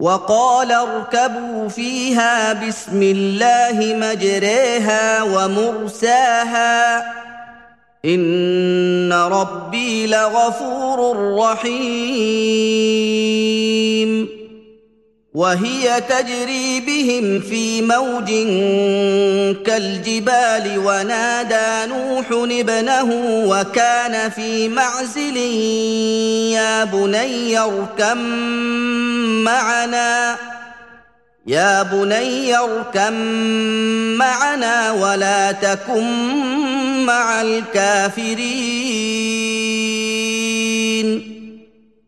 وقال اركبوا فيها بسم الله مجريها ومرساها. إن ربي لغفور رحيم. وهي تجري بهم في موج كالجبال ونادى نوح ابنه وكان في معزل يا بني اركم معنا. يا بني اركم معنا ولا تكن مع الكافرين.